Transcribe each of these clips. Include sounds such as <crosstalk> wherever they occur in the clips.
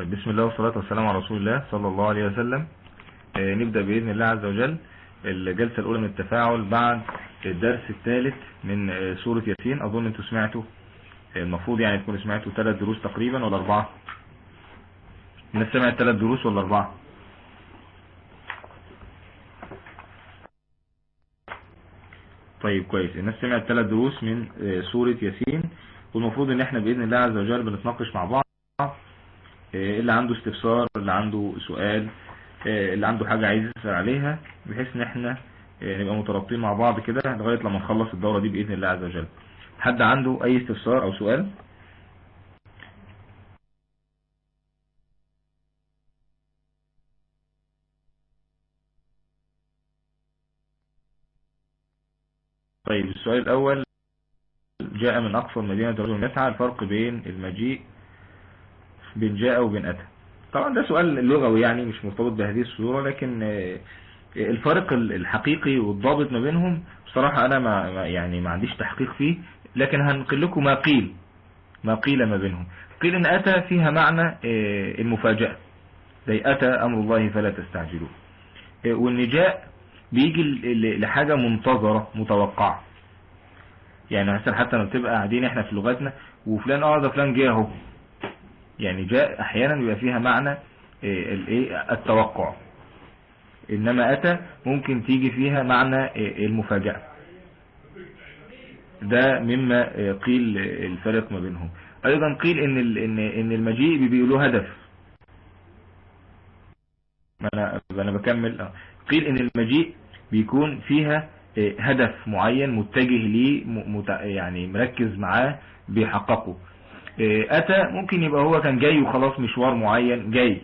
طيب بسم الله والصلاة والسلام على رسول الله صلى الله عليه وسلم. آه، نبدأ بإذن الله عز وجل الجلسة الأولى من التفاعل بعد الدرس الثالث من آه، سورة ياسين. أظن أنتوا سمعتوا آه، المفروض يعني تكونوا سمعتوا ثلاث دروس تقريبا ولا أربعة؟ الناس سمعت ثلاث دروس ولا أربعة؟ طيب كويس. الناس سمعت ثلاث دروس من سورة ياسين. والمفروض إن إحنا بإذن الله عز وجل بنتناقش مع بعض. اللي عنده استفسار اللي عنده سؤال آه، اللي عنده حاجة عايز يسأل عليها بحيث إن إحنا آه، نبقى مترابطين مع بعض كده لغاية لما نخلص الدورة دي بإذن الله عز وجل. حد عنده أي استفسار أو سؤال؟ طيب السؤال الأول جاء من أقصى المدينة رجل يسعى الفرق بين المجيء بين جاء وبين أتى. طبعا ده سؤال لغوي يعني مش مرتبط بهذه الصورة لكن آه، الفرق الحقيقي والضابط ما بينهم بصراحة أنا ما يعني ما عنديش تحقيق فيه لكن هنقل لكم ما قيل ما قيل ما بينهم. قيل إن أتى فيها معنى آه، المفاجأة. زي أتى أمر الله فلا تستعجلوه. آه، وان جاء بيجي لحاجة منتظرة متوقعة. يعني مثلا حتى لما بتبقى قاعدين إحنا في لغتنا وفلان آه ده فلان جه أهو. يعني جاء أحيانا بيبقى فيها معنى إيه، الايه التوقع. إنما أتى ممكن تيجي فيها معنى إيه، المفاجأة. ده مما إيه، قيل الفرق ما بينهم. أيضا قيل إن ان المجيء له هدف. ما أنا أنا بكمل. آه. قيل إن المجيء بيكون فيها إيه، هدف معين متجه ليه يعني مركز معاه بيحققه. إيه، أتى ممكن يبقى هو كان جاي وخلاص مشوار معين جاي.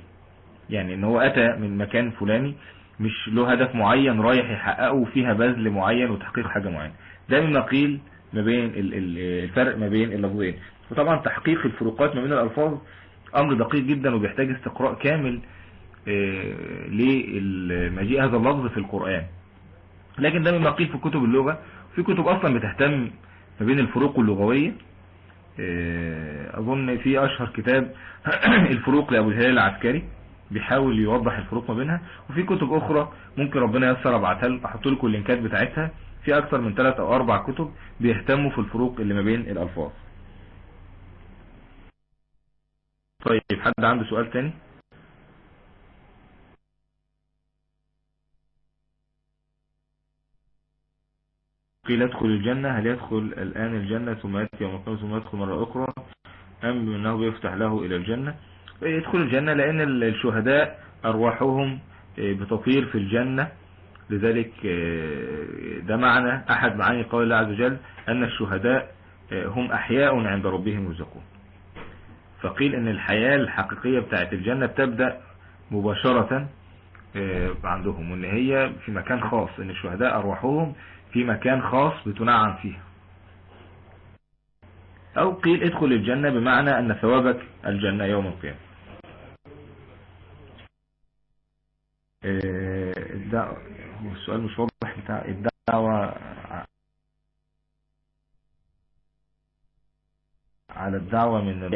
يعني إن هو أتى من مكان فلاني مش له هدف معين رايح يحققه فيها بذل معين وتحقيق حاجة معينة. ده مما قيل ما بين ال- ال- الفرق ما بين اللفظين. وطبعا تحقيق الفروقات ما بين الألفاظ أمر دقيق جدا وبيحتاج استقراء كامل آه، لمجيء هذا اللفظ في القرآن. لكن ده مما قيل في كتب اللغة. في كتب أصلا بتهتم ما بين الفروق اللغوية. آه، أظن في أشهر كتاب <clears throat> الفروق لأبو الهلال العسكري بيحاول يوضح الفروق ما بينها وفي كتب أخرى ممكن ربنا ييسر أبعتها لكم أحط لكم اللينكات بتاعتها في أكثر من ثلاث أو أربع كتب بيهتموا في الفروق اللي ما بين الألفاظ. طيب حد عنده سؤال تاني؟ قيل ادخل الجنة؟ هل يدخل الآن الجنة ثم يأتي يوم القيامة ثم يدخل مرة أخرى؟ أم أنه بيفتح له إلى الجنة؟ يدخل الجنة لأن ال- الشهداء أرواحهم آه، بتطير في الجنة. لذلك آه، ده معنى أحد معاني قول الله عز وجل أن الشهداء آه، هم أحياء عند ربهم يرزقون. فقيل أن الحياة الحقيقية بتاعت الجنة بتبدأ مباشرة عندهم وإن هي في مكان خاص إن الشهداء أرواحهم في مكان خاص بتنعم فيه أو قيل ادخل الجنة بمعنى أن ثوابك الجنة يوم القيامة. آه، الدعوة السؤال مش واضح بتاع الدعوة على الدعوة من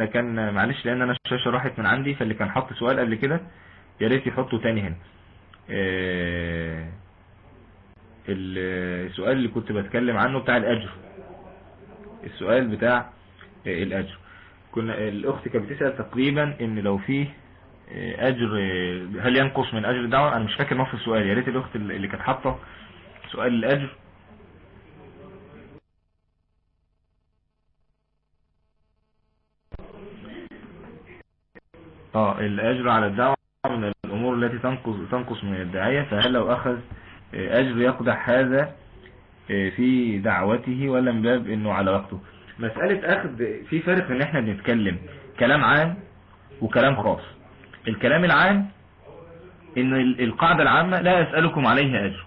كان معلش لأن أنا الشاشة راحت من عندي فاللي كان حط سؤال قبل كده يا ريت يحطه تاني هنا. آه السؤال اللي كنت بتكلم عنه بتاع الأجر. السؤال بتاع آه، الأجر. كنا الأخت كانت بتسأل تقريبا إن لو فيه آه، أجر آه، هل ينقص من أجر الدعوة؟ أنا مش فاكر نص السؤال. يا ريت الأخت اللي كانت حاطة سؤال الأجر آه الأجر على الدعوة من الأمور التي تنقص تنقص من الداعية فهل لو أخذ آه، أجر يقدح هذا آه، في دعوته ولا من باب إنه على وقته؟ مسألة أخذ في فرق إن إحنا بنتكلم كلام عام وكلام خاص. الكلام العام إن ال- القاعدة العامة لا اسألكم عليه أجر.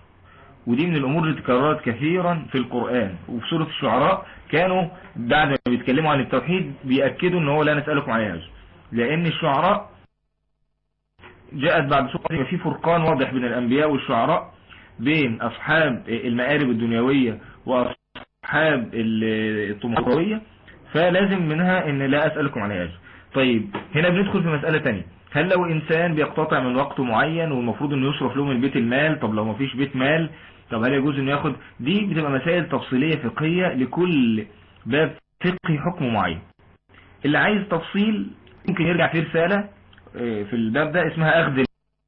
ودي من الأمور اللي تكررت كثيرا في القرآن. وفي سورة الشعراء كانوا بعد ما بيتكلموا عن التوحيد بيأكدوا إن هو لا نسألكم عليه أجر. لأن الشعراء جاءت بعد سورة في فرقان واضح بين الأنبياء والشعراء بين أصحاب المآرب الدنيوية وأصحاب الطموحية فلازم منها إن لا أسألكم عليها اجر طيب هنا بندخل في مسألة تانية. هل لو إنسان بيقتطع من وقته معين والمفروض إنه يصرف له من بيت المال؟ طب لو مفيش بيت مال طب هل يجوز إنه ياخد؟ دي بتبقى مسائل تفصيلية فقهية لكل باب فقهي حكم معين. اللي عايز تفصيل ممكن يرجع في رسالة آه، في الباب ده اسمها أخذ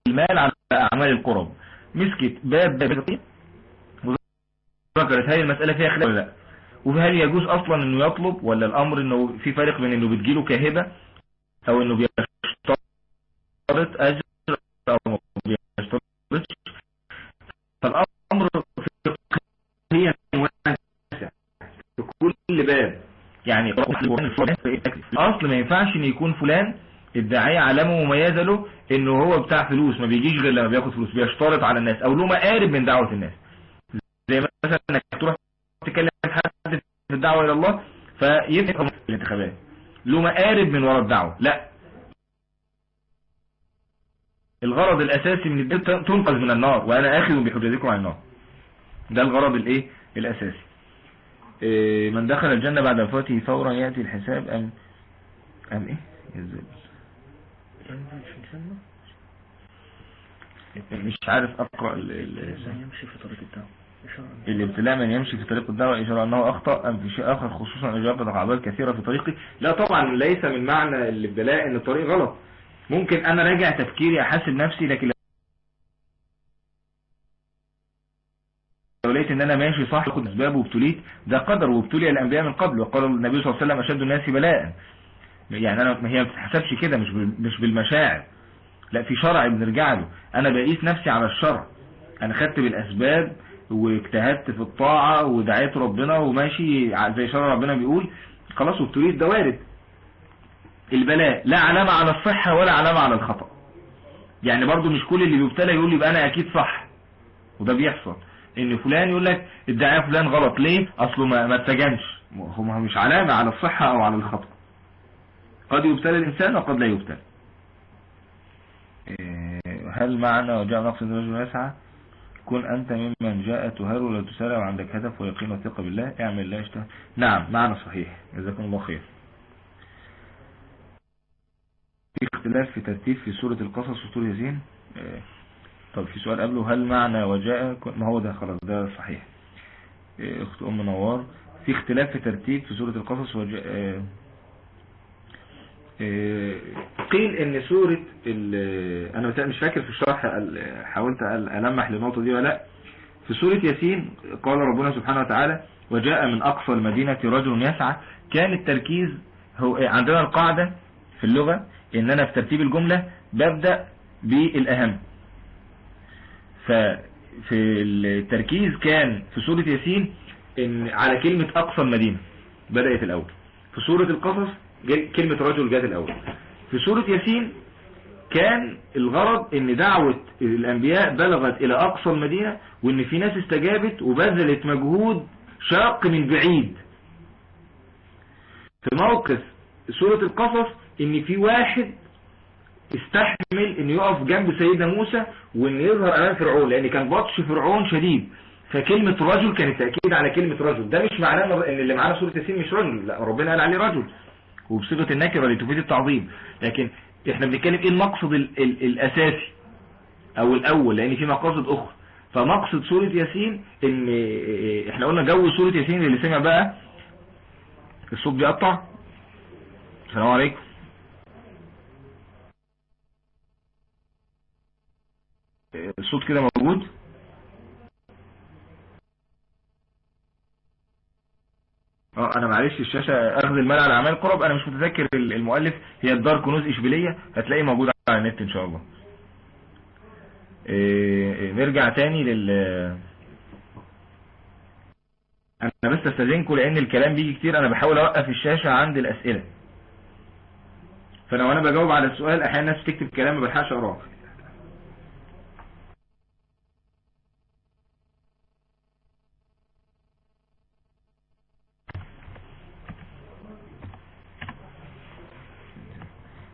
المال على أعمال القرب. مسكت باب باب وذكرت هذه المسألة فيها خلاف ولا لا. وهل يجوز أصلا إنه يطلب ولا الأمر إنه في فرق بين إنه بتجيله كهبة أو إنه بيشترط أجر يعني الاصل ما ينفعش إن يكون فلان الداعية علامة مميزة له إنه هو بتاع فلوس ما بيجيش غير لما بياخد فلوس بيشترط على الناس أو له مقارب من دعوة الناس. زي مثلا إنك تروح تكلم حد في الدعوة إلى الله فيفهم الانتخابات. له مقارب من وراء الدعوة. لا. الغرض الأساسي من الدين تنقذ من النار وأنا آخذ بحجتكم عن النار. ده الغرض الإيه؟ الأساسي. من دخل الجنة بعد وفاته فورا يأتي الحساب ام أم إيه؟ إزاي مش عارف ال- يمشي في طريق الدعوة. الابتلاء من يمشي في طريق الدعوة إشارة أنه أخطأ أم في شيء آخر خصوصا يجرد عقبات كثيرة في طريقي. لا طبعا ليس من معنى الابتلاء أن الطريق غلط. ممكن أنا راجع تفكيري أحاسب نفسي لكن إن أنا ماشي صح اخد اسباب وابتليت ده قدر وابتلي الأنبياء من قبل وقال النبي صلى الله عليه وسلم أشد الناس بلاء. يعني أنا ما هي ما بتتحسبش كده مش مش بالمشاعر. لا في شرع بنرجع له. أنا بقيس نفسي على الشرع أنا خدت بالأسباب واجتهدت في الطاعة ودعيت ربنا وماشي زي شرع ربنا بيقول. خلاص وابتليت ده وارد. البلاء لا علامة على الصحة ولا علامة على الخطأ. يعني برضو مش كل اللي بيبتلى يقول يبقى أنا أكيد صح. وده بيحصل. إن فلان يقول لك ادعاء فلان غلط. ليه؟ أصله ما ما اتسجنش هو مش علامة على الصحة أو على الخطأ. قد يبتلى الإنسان وقد لا يبتلى. إيه، هل معنى وجاء نقص الرجل يسعى؟ كن أنت ممن جاء تهر ولا تسارع وعندك هدف ويقين وثقة بالله؟ اعمل لا يشتهى. نعم معنى صحيح. جزاكم الله خير. في اختلاف في ترتيب في سورة القصص وسورة ياسين آه، طب في سؤال قبله هل معنى وجاء؟ ما هو ده خلاص ده صحيح. آه، أخت أم نوار في اختلاف في ترتيب في سورة القصص وجاء آه، آه، قيل إن سورة أنا مش فاكر في الشرح ال- حاولت ألمح للنقطة دي ولا لأ. في سورة ياسين قال ربنا سبحانه وتعالى وجاء من أقصى المدينة رجل يسعى. كان التركيز هو عندنا القاعدة في اللغة ان أنا في ترتيب الجملة ببدأ بالأهم. ففي التركيز كان في سورة ياسين إن على كلمة أقصى المدينة بدأت الأول. في سورة القصص كلمة رجل جات الأول. في سورة ياسين كان الغرض إن دعوة الأنبياء بلغت إلى أقصى المدينة وإن في ناس استجابت وبذلت مجهود شاق من بعيد. في موقف سورة القصص إن في واحد استحمل إن يقف جنب سيدنا موسى وإن يظهر أمام فرعون لأن كان بطش فرعون شديد. فكلمة رجل كانت تأكيد على كلمة رجل. ده مش معناه إن اللي معانا سورة ياسين مش رجل لا ربنا قال عليه رجل. وبصيغة النكرة لتفيد التعظيم. لكن إحنا بنتكلم إيه المقصد ال ال الأساسي؟ أو الأول لأن في مقاصد أخرى. فمقصد سورة ياسين إن إحنا قلنا جو سورة ياسين اللي سمع بقى. الصوت بيقطع. السلام عليكم. الصوت كده موجود؟ آه أنا معلش الشاشة أخذ المال على أعمال قرب. أنا مش متذكر المؤلف. هي الدار كنوز إشبيلية. هتلاقيه موجود على النت إن شاء الله. إيه نرجع تاني لل أنا بس استاذنكم لأن الكلام بيجي كتير. أنا بحاول أوقف الشاشة عند الأسئلة. فأنا وأنا بجاوب على السؤال أحيانا الناس تكتب كلام ما بلحقش أقراه.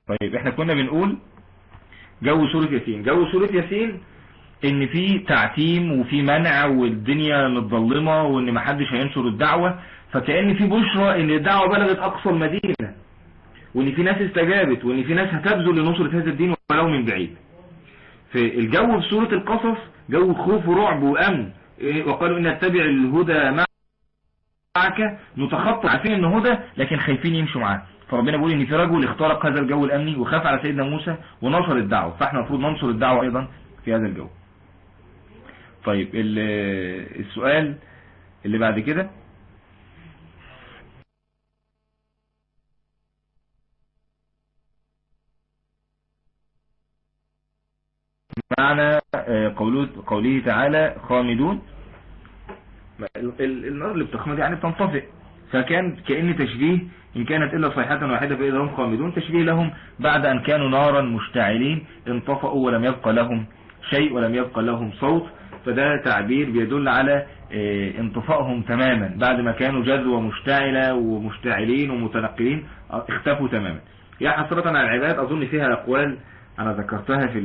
طيب إحنا كنا بنقول جو سورة ياسين. جو سورة ياسين إن في تعتيم وفي منع والدنيا متظلمة وإن محدش هينشر الدعوة فكأن في بشرى إن الدعوة بلغت أقصى المدينة وإن في ناس استجابت وإن في ناس هتبذل لنصرة هذا الدين ولو من بعيد. في الجو في سورة القصص جو خوف ورعب وأمن. إيه، وقالوا إن نتبع الهدى معك نتخطى عارفين ان هدى لكن خايفين يمشوا معاه فربنا بيقول إن في رجل اخترق هذا الجو الأمني وخاف على سيدنا موسى ونصر الدعوة. فإحنا المفروض ننصر الدعوة أيضا في هذا الجو. طيب ال- السؤال اللي بعد كده. معنى آه، قوله تعالى خامدون. النار اللي بتخمد يعني بتنطفئ. فكان كأن تشبيه إن كانت إلا صيحة واحدة فإذا هم خامدون تشبيه لهم بعد أن كانوا نارا مشتعلين انطفأوا ولم يبقى لهم شيء ولم يبقى لهم صوت. فده تعبير بيدل على آه، انطفائهم تماما. بعد ما كانوا جذوة مشتعلة ومشتعلين ومتنقلين آه، اختفوا تماما. يا حسرة على العباد أظن فيها أقوال أنا ذكرتها في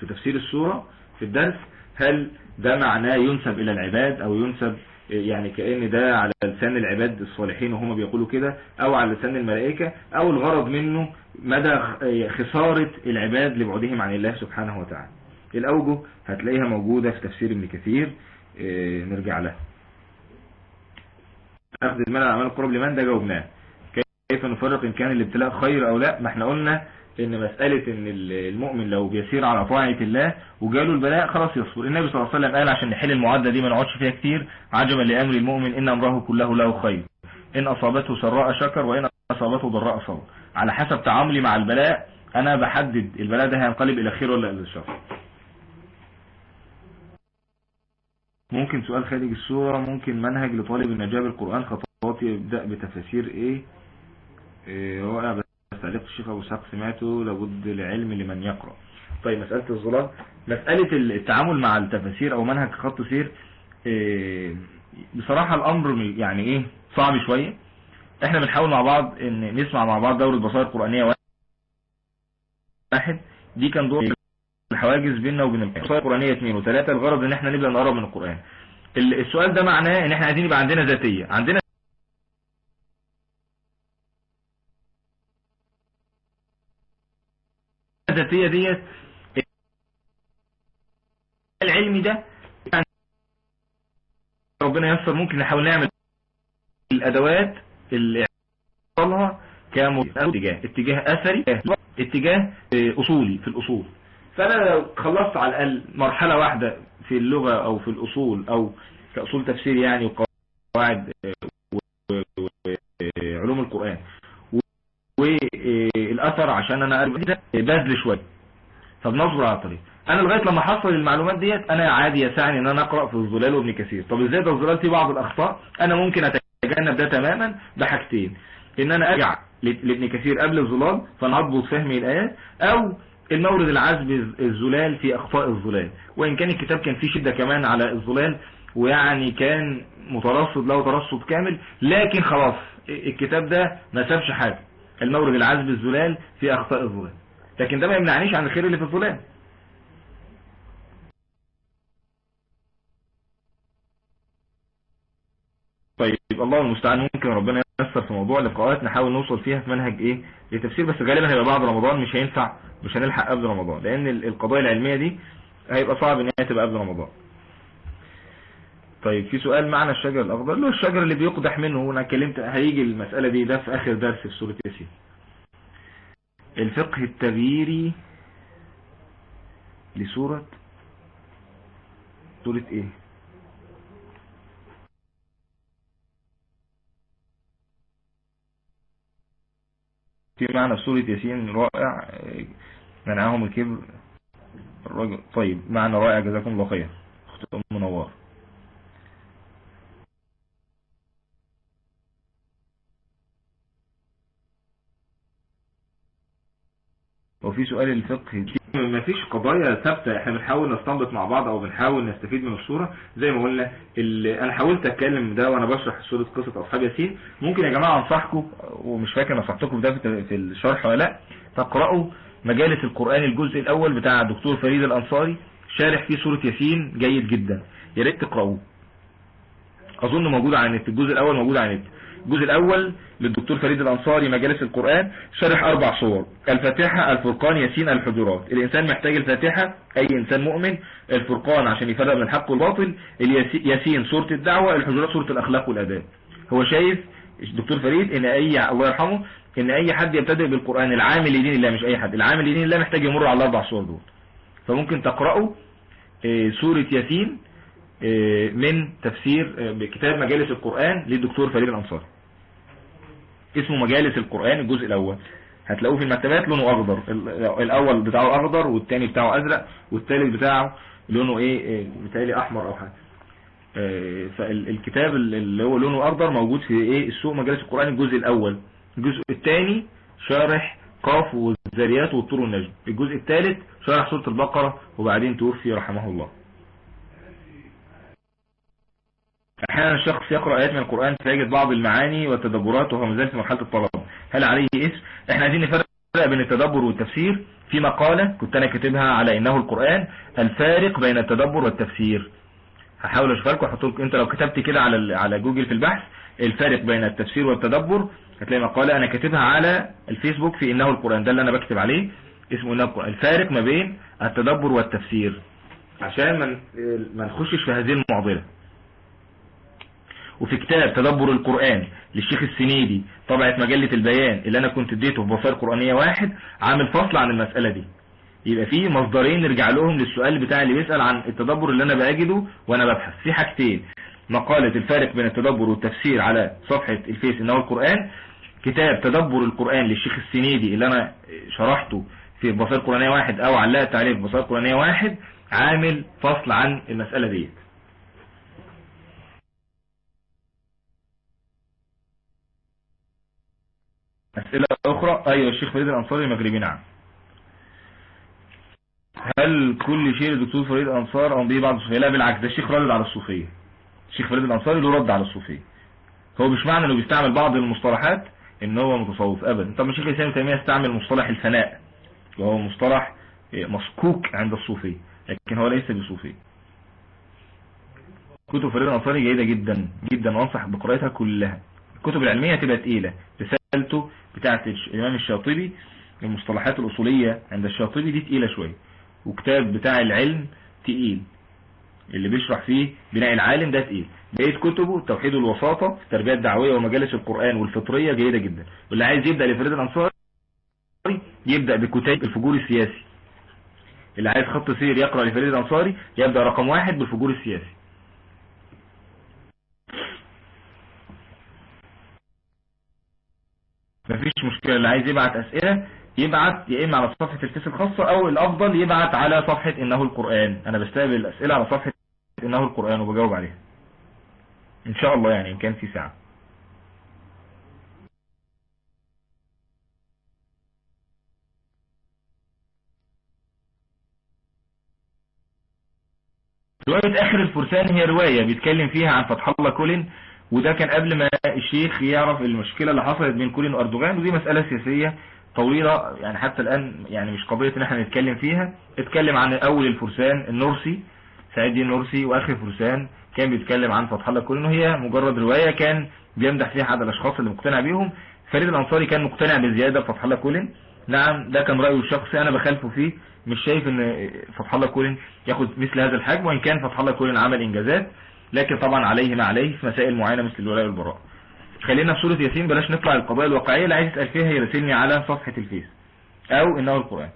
في تفسير السورة في الدرس. هل ده معناه ينسب إلى العباد أو ينسب يعني كأن ده على لسان العباد الصالحين وهم بيقولوا كده أو على لسان الملائكة أو الغرض منه مدى خسارة العباد لبعدهم عن الله سبحانه وتعالى. الأوجه هتلاقيها موجودة في تفسير ابن كثير آه، نرجع لها. أخذ المال على أعمال القرب لمن ده جاوبناه. كيف نفرق إن كان الابتلاء خير أو لا؟ ما إحنا قلنا إن مسألة إن المؤمن لو بيسير على طاعة الله وجاله البلاء خلاص يصبر. النبي صلى الله عليه وسلم قال عشان نحل المعادلة دي ما نقعدش فيها كتير عجبا لأمر المؤمن إن أمره كله له خير. إن أصابته سراء شكر وإن أصابته ضراء صبر على حسب تعاملي مع البلاء أنا بحدد البلاء ده هينقلب إلى خير ولا إلى شر. ممكن سؤال خارج الصورة ممكن منهج لطالب النجاة بالقرآن خطوات يبدأ بتفاسير إيه, إيه رائع. أبو إسحاق سمعته لابد العلم لمن يقرأ. طيب مسألة الظلام مسألة التعامل مع التفاسير أو منهج خط سير إيه بصراحة الأمر يعني إيه صعب شوية. إحنا بنحاول مع بعض إن نسمع مع بعض دورة بصائر قرآنية واحد. دي كان دور الحواجز بيننا وبين البصائر القرآنية اثنين وثلاثة الغرض إن إحنا نبدأ نقرب من القرآن. السؤال ده معناه إن إحنا عايزين يبقى عندنا ذاتية. عندنا الذاتية ديت. العلمي ده يعني ربنا يسر ممكن نحاول نعمل الأدوات اللي يحصلها كاتجاه اتجاه أثري اتجاه أصولي في الأصول. فأنا لو خلصت على الأقل مرحلة واحدة في اللغة أو في الأصول أو كأصول تفسير يعني وقواعد علوم القرآن والاثر عشان أنا ارجع بذل شوية. فبنصبر على الطريق أنا لغاية لما حصل المعلومات ديت أنا عادي يسعني إن أنا أقرأ في الظلال وابن كثير. طب إزاي ده الظلال فيه بعض الأخطاء؟ أنا ممكن أتجنب ده تماما بحاجتين. إن أنا أرجع لابن كثير قبل الظلال فأنا اضبط فهمي الآيات أو المورد العذب الزلال في أخطاء الظلال. وإن كان الكتاب كان فيه شدة كمان على الظلال ويعني كان مترصد له ترصد كامل لكن خلاص الكتاب ده ما سابش حاجة. المورد العذب الزلال في أخطاء الظلال لكن ده ما يمنعنيش عن الخير اللي في الظلال طيب الله المستعان. ممكن ربنا ييسر في موضوع لقاءات نحاول نوصل فيها في منهج إيه؟ لتفسير. بس غالبا هيبقى بعد رمضان. مش هينفع مش هنلحق قبل رمضان. لأن القضايا العلمية دي هيبقى صعب إن هي تبقى قبل رمضان. طيب في سؤال معنى الشجر الأخضر. اللي هو الشجر اللي بيقدح منه وأنا اتكلمت هيجي المسألة دي ده في آخر درس في سورة ياسين. الفقه التغييري لسورة سورة إيه؟ في معنى سورة ياسين رائع منعهم الكبر الرجل. طيب معنى رائع جزاكم الله خير أخت أم منور وفي سؤال الفقه ما فيش قضايا ثابتة إحنا بنحاول نستنبط مع بعض أو بنحاول نستفيد من الصورة. زي ما قلنا أنا حاولت اتكلم ده وأنا بشرح سورة قصة اصحاب ياسين. ممكن يا جماعة انصحكم ومش فاكر نصحتكم ده في الشرح ولا لا تقرأوا مجالس القرآن الجزء الأول بتاع الدكتور فريد الأنصاري شارح فيه سورة ياسين جيد جدا. يا ريت تقرأوه. أظن موجود على النت الجزء الأول موجود على النت. الجزء الأول للدكتور فريد الأنصاري مجالس القرآن شرح أربع صور. الفاتحة الفرقان ياسين الحجرات. الإنسان محتاج الفاتحة أي إنسان مؤمن الفرقان عشان يفرق بين الحق والباطل. ياسين سورة الدعوة الحجرات سورة الأخلاق والأداب. هو شايف الدكتور فريد إن أي الله يرحمه إن أي حد يبتدئ بالقرآن العامل لدين الله مش أي حد. العامل لدين الله محتاج يمر على الاربع صور دول. فممكن تقرأوا سورة ياسين من تفسير كتاب مجالس القرآن للدكتور فريد الأنصاري. اسمه مجالس القرآن الجزء الأول. هتلاقوه في المكتبات لونه أخضر. الأول بتاعه أخضر والتاني بتاعه أزرق والتالت بتاعه لونه إيه؟ بتالي أحمر أو حاجة. فالكتاب اللي هو لونه أخضر موجود في إيه؟ السوق مجالس القرآن الجزء الأول. الجزء الثاني شارح قاف والذريات والطور والنجم. الجزء الثالث شارح سورة البقرة وبعدين توفي رحمه الله. أحيانا الشخص يقرأ آيات من القرآن فيجد بعض المعاني والتدبرات وهو مازال في مرحلة الطلب. هل عليه اسم إحنا عايزين نفرق بين التدبر والتفسير. في مقالة كنت أنا كاتبها على إنه القرآن الفارق بين التدبر والتفسير. هحاول أشوفها لكم أحط لكم. أنت لو كتبت كده على على جوجل في البحث الفارق بين التفسير والتدبر هتلاقي مقالة أنا كاتبها على الفيسبوك في إنه القرآن. ده اللي أنا بكتب عليه. اسمه إنه القرآن. الفارق ما بين التدبر والتفسير. عشان ما نخشش في هذه المعضلة. وفي كتاب تدبر القرآن للشيخ السنيدي طبعة مجلة البيان اللي أنا كنت اديته في بصائر قرآنية واحد عامل فصل عن المسألة دي. يبقى في مصدرين نرجع لهم للسؤال بتاع اللي بيسأل عن التدبر اللي أنا بأجده وأنا ببحث. في حاجتين. مقالة الفارق بين التدبر والتفسير على صفحة الفيس انه القرآن. كتاب تدبر القرآن للشيخ السنيدي اللي أنا شرحته في بصائر قرآنية واحد أو علقت عليه في بصائر قرآنية واحد عامل فصل عن المسألة ديت. أسئلة أخرى؟ أيوة الشيخ فريد الأنصاري المغربي نعم. هل كل شيء للدكتور فريد الأنصار به بعض الصوفية لا بالعكس ده الشيخ رد على الصوفية. الشيخ فريد الأنصاري له رد على الصوفية. هو مش معنى إنه بيستعمل بعض المصطلحات إن هو متصوف ابدا. طب الشيخ الاسلام تيمية استعمل مصطلح الفناء وهو مصطلح مسكوك عند الصوفية لكن هو ليس بصوفي. كتب فريد الأنصاري جيدة جدا جدا وأنصح بقراءتها كلها. الكتب العلمية تبقى تقيلة. رسالته بتاعت الإمام الشاطبي المصطلحات الأصولية عند الشاطبي دي تقيلة شوية وكتاب بتاع العلم تقيل. اللي بيشرح فيه بناء العالم ده تقيل. بقيت كتبه توحيد الوساطة التربية الدعوية ومجالس القرآن والفطرية جيدة جدا. واللي عايز يبدأ لفريد الأنصاري يبدأ بكتاب الفجور السياسي. اللي عايز خط سير يقرأ لفريد الأنصاري يبدأ رقم واحد بالفجور السياسي. مفيش مشكلة. اللي عايز يبعت أسئلة يبعت يا إما على صفحة الفيس الخاصة أو الأفضل يبعت على صفحة إنه القرآن. أنا بستقبل الأسئلة على صفحة إنه القرآن وبجاوب عليها. إن شاء الله يعني إن كان في ساعة. رواية آخر الفرسان هي رواية بيتكلم فيها عن فتح الله كولين. وده كان قبل ما الشيخ يعرف المشكلة اللي حصلت بين كولين وأردوغان ودي مسألة سياسية طويلة يعني حتى الآن يعني مش قضية إن إحنا نتكلم فيها. اتكلم عن أول الفرسان النورسي سعيد الدين النورسي وآخر فرسان كان بيتكلم عن فتح الله كولين وهي مجرد رواية كان بيمدح فيها أحد الأشخاص اللي مقتنع بيهم. فريد الأنصاري كان مقتنع بزيادة فتح الله كولين. نعم ده كان رأيه الشخصي أنا بخالفه فيه. مش شايف إن فتح الله كولين ياخد مثل هذا الحجم وإن كان فتح الله كولين عمل إنجازات. لكن طبعا عليه ما عليه في مسائل معينة مثل الولاء والبراء. خلينا في سورة ياسين بلاش نطلع القضايا الواقعية اللي عايز يسأل فيها يرسلني على صفحة الفيس أو إنه القرآن.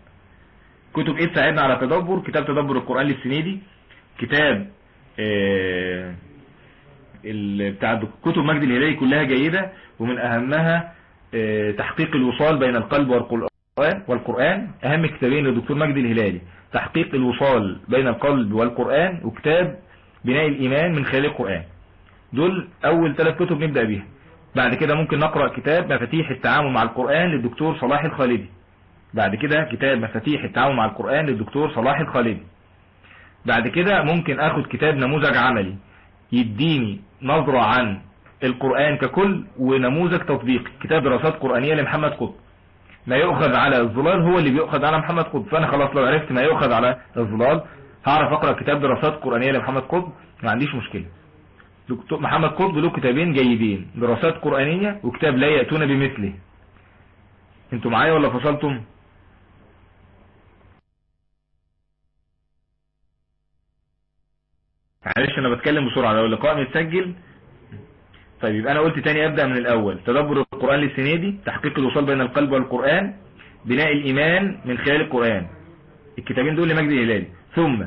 كتب إيه تساعدنا على تدبر؟ كتاب تدبر القرآن للسنيدي كتاب آه بتاع كتب مجد الهلالي كلها جيدة ومن أهمها آه تحقيق الوصال بين القلب والقرآن والقرآن. أهم كتابين للدكتور مجدي الهلالي تحقيق الوصال بين القلب والقرآن وكتاب بناء الإيمان من خلال القرآن. دول أول ثلاث كتب نبدأ بيها. بعد كده ممكن نقرأ كتاب مفاتيح التعامل مع القرآن للدكتور صلاح الخالدي. بعد كده كتاب مفاتيح التعامل مع القرآن للدكتور صلاح الخالدي. بعد كده ممكن آخد كتاب نموذج عملي يديني نظرة عن القرآن ككل ونموذج تطبيقي. كتاب دراسات قرآنية لمحمد قطب. ما يؤخذ على الظلال هو اللي بيؤخذ على محمد قطب. فأنا خلاص لو عرفت ما يؤخذ على الظلال هعرف أقرأ كتاب دراسات قرآنية لمحمد قطب؟ ما عنديش مشكلة. دكتور محمد قطب له كتابين جيدين دراسات قرآنية وكتاب لا يأتون بمثله. أنتوا معايا ولا فصلتم؟ معلش أنا بتكلم بسرعة لو اللقاء متسجل. طيب يبقى أنا قلت تاني أبدأ من الأول. تدبر القرآن للسنيدي تحقيق الوصال بين القلب والقرآن بناء الإيمان من خلال القرآن. الكتابين دول لمجد الهلالي ثم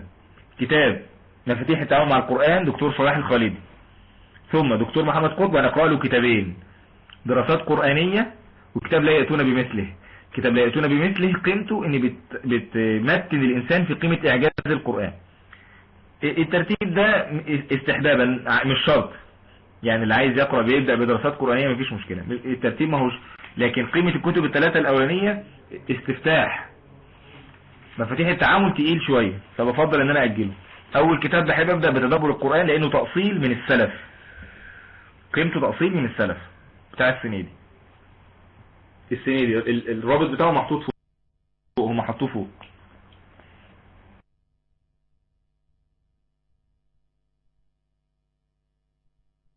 كتاب مفاتيح التعامل مع القرآن دكتور صلاح الخالدي ثم دكتور محمد قطب أقرأ له كتابين. دراسات قرآنية وكتاب لا يأتون بمثله. كتاب لا يأتون بمثله قيمته ان بت بتمثل الإنسان في قيمة إعجاز القرآن. الترتيب ده استحبابا مش شرط. يعني اللي عايز يقرأ بيبدأ بدراسات قرآنية مفيش مشكلة. الترتيب ما هوش. لكن قيمة الكتب الثلاثة الأولانية استفتاح. مفاتيح التعامل تقيل شوية فبفضل إن أنا أجله. أول كتاب بحب أبدأ بتدبر القرآن لأنه تأصيل من السلف. قيمته تأصيل من السلف بتاع السنيدي السنيدي الرابط بتاعه محطوط فوق. هم حطوه فوق.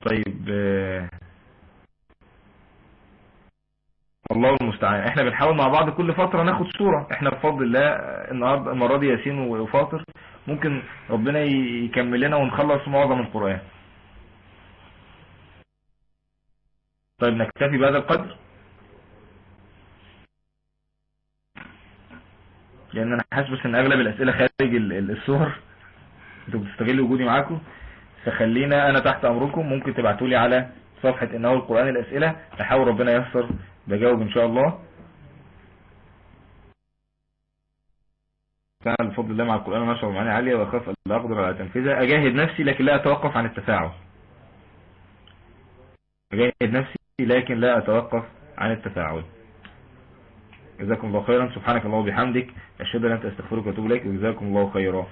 طيب الله المستعان. إحنا بنحاول مع بعض كل فترة ناخد صورة. إحنا بفضل الله النهاردة المرة دي ياسين وفاطر. ممكن ربنا يكمل لنا ونخلص معظم القرآن. طيب نكتفي بهذا القدر؟ لأن أنا حاسس إن أغلب الأسئلة خارج الصور. أنتوا بتستغلوا وجودي معاكم. فخلينا أنا تحت أمركم. ممكن تبعتوا لي على صفحة انه القرآن الأسئلة. احاول ربنا يسر بجاوب إن شاء الله. كان بفضل الله مع القرآن الله معاني عالية وأخاف لا أقدر على تنفيذها أجاهد نفسي لكن لا أتوقف عن التفاعل. أجاهد نفسي لكن لا أتوقف عن التفاعل. جزاكم الله خيرا. سبحانك الله وبحمدك. أشهد أن أنت أستغفرك وأتوب إليك. وجزاكم الله خيرا.